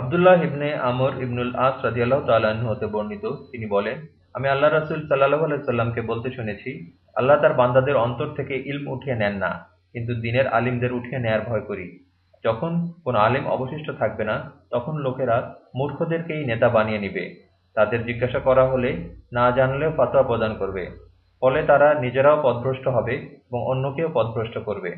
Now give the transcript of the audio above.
আবদুল্লাহ ইবনে আমর ইবনুল আস রাজিয়াল্লাহ তাল্লাহ্ন হতে বর্ণিত, তিনি বলেন, আমি আল্লাহ রাসুল সাল্লাহ আলাইসাল্লামকে বলতে শুনেছি, আল্লাহ তার বান্দাদের অন্তর থেকে ইলম উঠিয়ে নেন না, কিন্তু দিনের আলিমদের উঠিয়ে নেয়ার ভয় করি। যখন কোনো আলিম অবশিষ্ট থাকবে না, তখন লোকেরা মূর্খদেরকেই নেতা বানিয়ে নিবে। তাদের জিজ্ঞাসা করা হলে না জানলেও ফাতোয়া প্রদান করবে। ফলে তারা নিজেরাও পথভ্রষ্ট হবে এবং অন্যকেও পথভ্রষ্ট করবে।